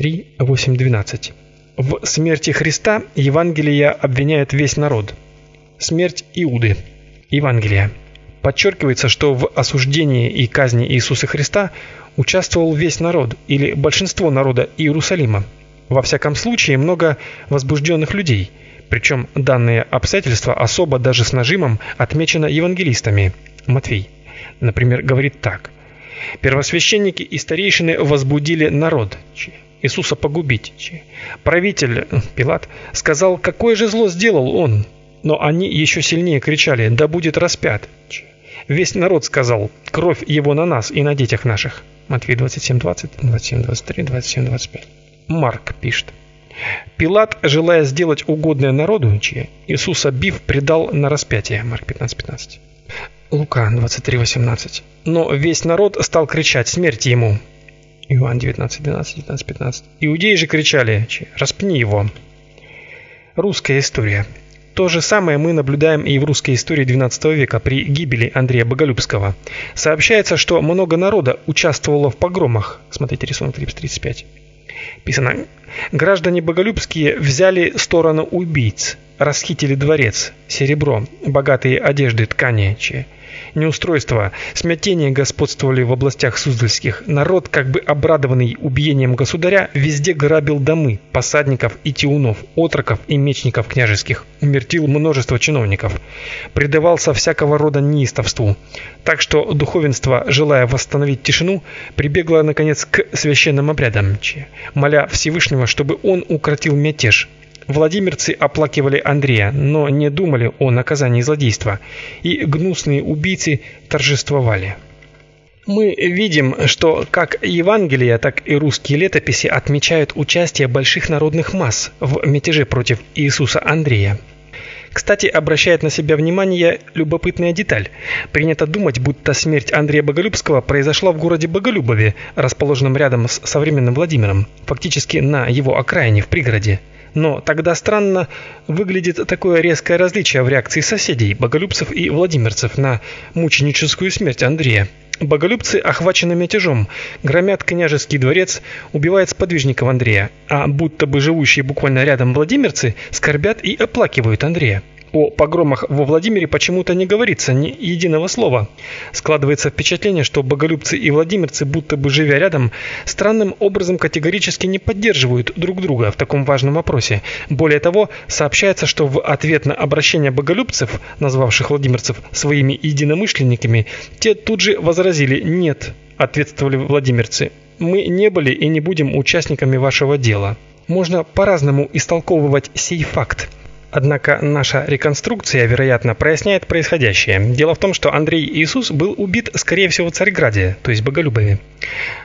3, 8, 12. В смерти Христа Евангелие обвиняет весь народ. Смерть Иуды. Евангелие. Подчеркивается, что в осуждении и казни Иисуса Христа участвовал весь народ или большинство народа Иерусалима. Во всяком случае, много возбужденных людей. Причем данные обстоятельства особо даже с нажимом отмечено евангелистами. Матфей, например, говорит так: Первосвященники и старейшины возбудили народ Иисуса погубить. Правитель Пилат сказал: "Какое же зло сделал он?" Но они еще сильнее кричали: "Да будет распят!" Весь народ сказал: "Кровь его на нас и на детях наших". Матфея 27:20, 27:23, 27:25. Марк пишет: Пилат, желая сделать угодное народу, чье Иисуса бив предал на распятие. Марк 15:15. Лука 23:18. Но весь народ стал кричать: "Смерть ему!" Иоанн 19:12, 19:15. Иудеи же кричали: "Распни его!" Русская история. То же самое мы наблюдаем и в русской истории XII века при гибели Андрея Боголюбского. Сообщается, что много народа участвовало в погромах. Смотрите рисунок 35. Писано: Граждане боголюбские взяли сторону убийц, расхитили дворец, серебро, богатые одежды, ткани, че неустройство, смятение господствовали в областях Суздальских. Народ, как бы обрадованный убиением государя, везде грабил домы посадников и тиунов, отроков и мечников княжеских, умертвил множество чиновников, предавался всякого рода неистовству. Так что духовенство, желая восстановить тишину, прибегло наконец к священным обрядам, моля Всевышнего, чтобы он укротил мятеж, Владимирцы оплакивали Андрея, но не думали о наказании злодейства, и гнусные убийцы торжествовали. Мы видим, что как Евангелие, так и русские летописи отмечают участие больших народных масс в мятеже против Иисуса Андрея. Кстати, обращает на себя внимание любопытная деталь. Принято думать, будто смерть Андрея Боголюбского произошла в городе Боголюбове, расположенном рядом с современным Владимиром, фактически на его окраине в пригороде. Но тогда странно выглядит такое резкое различие в реакции соседей, боголюбцев и владимирцев на мученическую смерть Андрея. Боголюбцы охвачены мятежом, громят княжеский дворец, убивают сподвижников Андрея, а будто бы живущие буквально рядом владимирцы скорбят и оплакивают Андрея. О погромах во Владимире почему-то не говорится ни единого слова. Складывается впечатление, что боголюбцы и владимирцы, будто бы живя рядом, странным образом категорически не поддерживают друг друга в таком важном вопросе. Более того, сообщается, что в ответ на обращение боголюбцев, назвавших владимирцев своими единомышленниками, те тут же возразили: "Нет", ответствовали владимирцы. "Мы не были и не будем участниками вашего дела". Можно по-разному истолковывать сей факт. Однако наша реконструкция, вероятно, проясняет происходящее. Дело в том, что Андрей Иисус был убит, скорее всего, в Царьграде, то есть Боголюбове,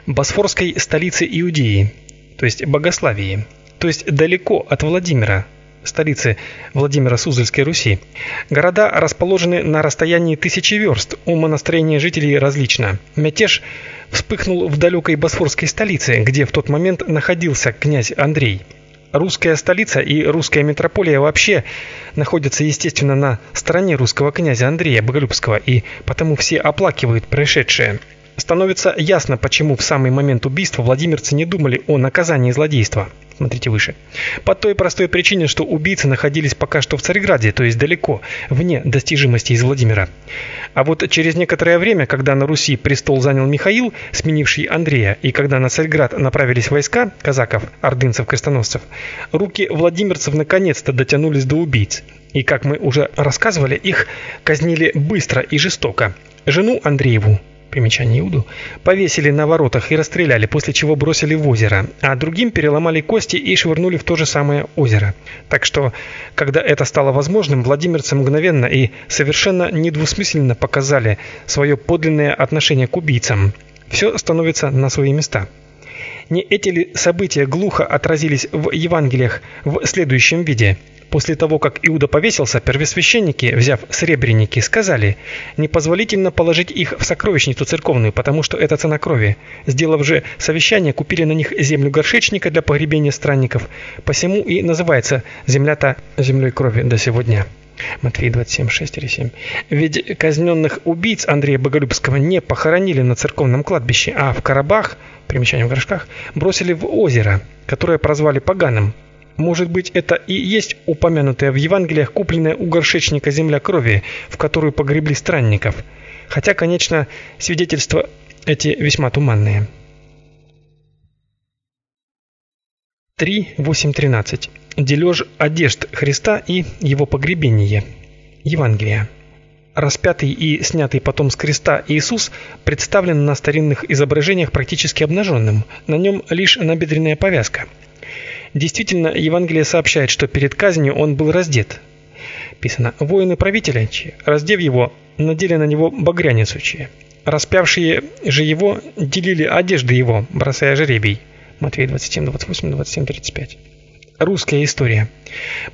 босфорской столице Иудеи, то есть Богославии, то есть далеко от Владимира, столицы Владимира Суздальской Руси. Города расположены на расстоянии тысячи верст, умонастроение жителей различно. Мятеж вспыхнул в далекой босфорской столице, где в тот момент находился князь Андрей. Русская столица и русская метрополия вообще находятся, естественно, на стороне русского князя Андрея Боголюбского, и потому все оплакивают происшедшее. Становится ясно, почему в самый момент убийства владимирцы не думали о наказании злодейства. Смотрите выше. По той простой причине, что убийцы находились пока что в Царьграде, то есть далеко, вне достижимости из Владимира. А вот через некоторое время, когда на Руси престол занял Михаил, сменивший Андрея, и когда на Царьград направились войска казаков, ордынцев, крестоносцев, руки владимирцев наконец-то дотянулись до убийц. И как мы уже рассказывали, их казнили быстро и жестоко. Жену Андрееву примечание Иуду, повесили на воротах и расстреляли, после чего бросили в озеро, а другим переломали кости и швырнули в то же самое озеро. Так что, когда это стало возможным, владимирцы мгновенно и совершенно недвусмысленно показали свое подлинное отношение к убийцам. Все становится на свои места. Не эти ли события глухо отразились в Евангелиях в следующем виде – После того, как Иуда повесился, первосвященники, взяв сребреники, сказали: "Непозволительно положить их в сокровищницу церковную, потому что это цена крови". Сделав же совещание, купили на них землю горшечника для погребения странников. Посему и называется земля-то землей крови до сегодня. Матфея 27:6-7. Ведь казненных убийц Андрея Боголюбского не похоронили на церковном кладбище, а в коробах, примечание в горшках, бросили в озеро. которое прозвали поганым. Может быть, это и есть упомянутая в Евангелиях купленная у горшечника земля крови, в которую погребли странников. Хотя, конечно, свидетельства эти весьма туманные. 3.8.13. Дележ одежд Христа и его погребение. Евангелие. Распятый и снятый потом с креста Иисус представлен на старинных изображениях практически обнаженным. На нем лишь набедренная повязка. Действительно, Евангелие сообщает, что перед казнью он был раздет. Писано: "Воины правителя, раздев его, надели на него багряницу, распявшие же его делили одежды его, бросая жребий". Матфея 27, 28, 27, 35. Русская история.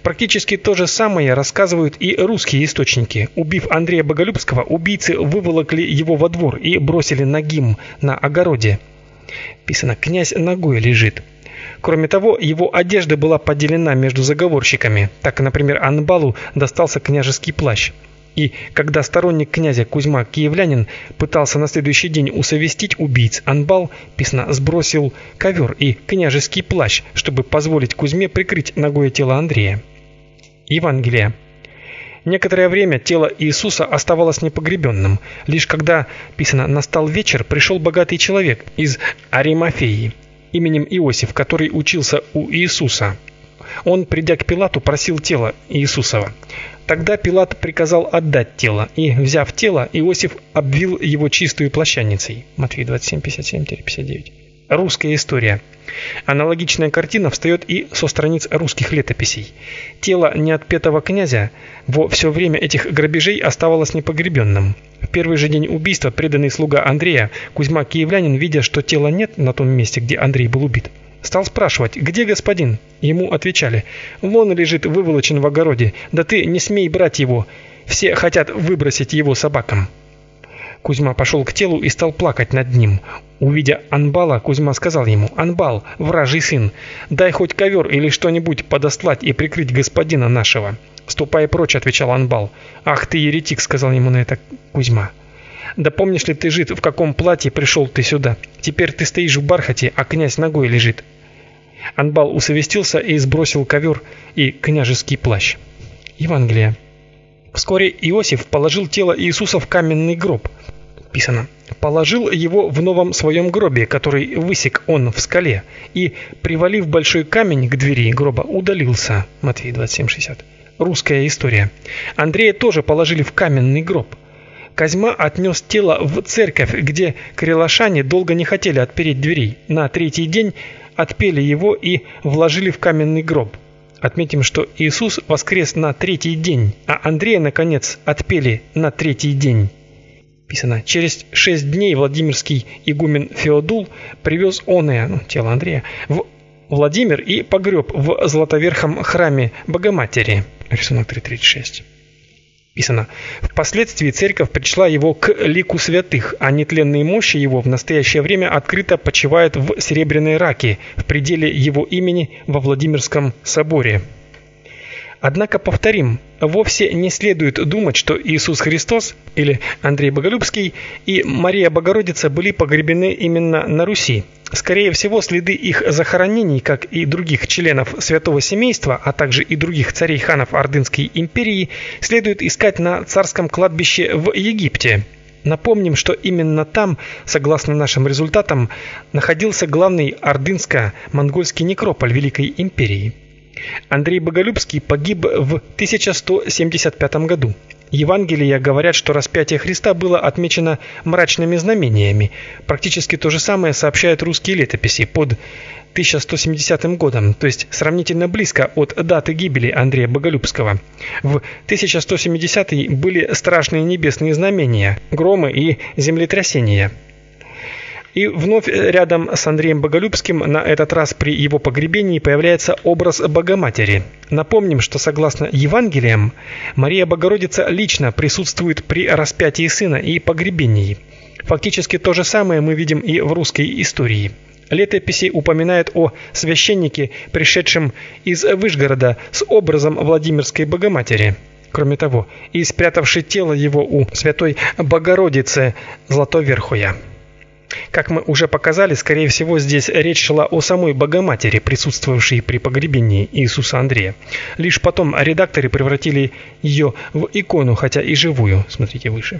Практически то же самое рассказывают и русские источники. Убив Андрея Боголюбского, убийцы выволокли его во двор и бросили нагим на огороде. Писано: "Князь ногой лежит". Кроме того, его одежда была поделена между заговорщиками. Так, например, Анбалу достался княжеский плащ. И когда сторонник князя Кузьма Киевлянин пытался на следующий день усовестить убийц, Анбал писано сбросил ковер и княжеский плащ, чтобы позволить Кузьме прикрыть ногое тело Андрея. Евангелие. Некоторое время тело Иисуса оставалось непогребенным. Лишь когда, писано, настал вечер, пришел богатый человек из Аримафеи именем Иосиф, который учился у Иисуса. Он, придя к Пилату, просил тело Иисусова. Тогда Пилат приказал отдать тело, и, взяв тело, Иосиф обвил его чистую плащаницей. Матфея 27:57-59. Русская история. Аналогичная картина встает и со страниц русских летописей. Тело неотпетого князя во все время этих грабежей оставалось непогребенным. В первый же день убийства преданный слуга Андрея Кузьма Киевлянин, видя, что тела нет на том месте, где Андрей был убит, Стал спрашивать, где господин? Ему отвечали, вон лежит выволочен в огороде, да ты не смей брать его, все хотят выбросить его собакам. Кузьма пошел к телу и стал плакать над ним. Увидя Анбала, Кузьма сказал ему, «Анбал, вражий сын, дай хоть ковер или что-нибудь подослать и прикрыть господина нашего». «Ступай прочь», — отвечал Анбал. «Ах ты еретик», — сказал ему на это Кузьма. Да помнишь ли ты, жид, в каком платье пришел ты сюда? Теперь ты стоишь в бархате, а князь ногой лежит. Анбал усовестился и сбросил ковер и княжеский плащ. Евангелие. Вскоре Иосиф положил тело Иисуса в каменный гроб. Писано: положил его в новом своем гробе, который высек он в скале, и привалив большой камень к двери гроба, удалился. Матфея 27:60. Русская история. Андрея тоже положили в каменный гроб. Козьма отнес тело в церковь, где крелашане долго не хотели отпереть дверей. На третий день отпели его и вложили в каменный гроб. Отметим, что Иисус воскрес на третий день, а Андрея наконец отпели на третий день. Писано: через шесть дней Владимирский игумен Феодул привез оное, ну, тело Андрея, в Владимир и погреб в Златоверхом храме Богоматери. Рисунок 336. Писано: Впоследствии церковь причла его к лику святых, а нетленные мощи его в настоящее время открыто почивают в Серебряной Раке, в пределе его имени во Владимирском соборе. Однако повторим, вовсе не следует думать, что Иисус Христос или Андрей Боголюбский и Мария Богородица были погребены именно на Руси. Скорее всего, следы их захоронений, как и других членов святого семейства, а также и других царей-ханов Ордынской империи, следует искать на царском кладбище в Египте. Напомним, что именно там, согласно нашим результатам, находился главный ордынско-монгольский некрополь Великой империи. Андрей Боголюбский погиб в 1175 году. Евангелия говорят, что распятие Христа было отмечено мрачными знамениями. Практически то же самое сообщают русские летописи под 1170 годом, то есть сравнительно близко от даты гибели Андрея Боголюбского. В 1170 были страшные небесные знамения, громы и землетрясения. И вновь рядом с Андреем Боголюбским на этот раз при его погребении появляется образ Богоматери. Напомним, что согласно Евангелиям, Мария Богородица лично присутствует при распятии сына и погребении. Фактически то же самое мы видим и в русской истории. Летописи упоминают о священнике, пришедшем из Выжгорода с образом Владимирской Богоматери. Кроме того, и спрятавший тело его у святой Богородицы Златоверхуя. Как мы уже показали, скорее всего, здесь речь шла о самой Богоматери, присутствовавшей при погребении Иисуса Андрея. Лишь потом редакторы превратили ее в икону, хотя и живую. Смотрите выше.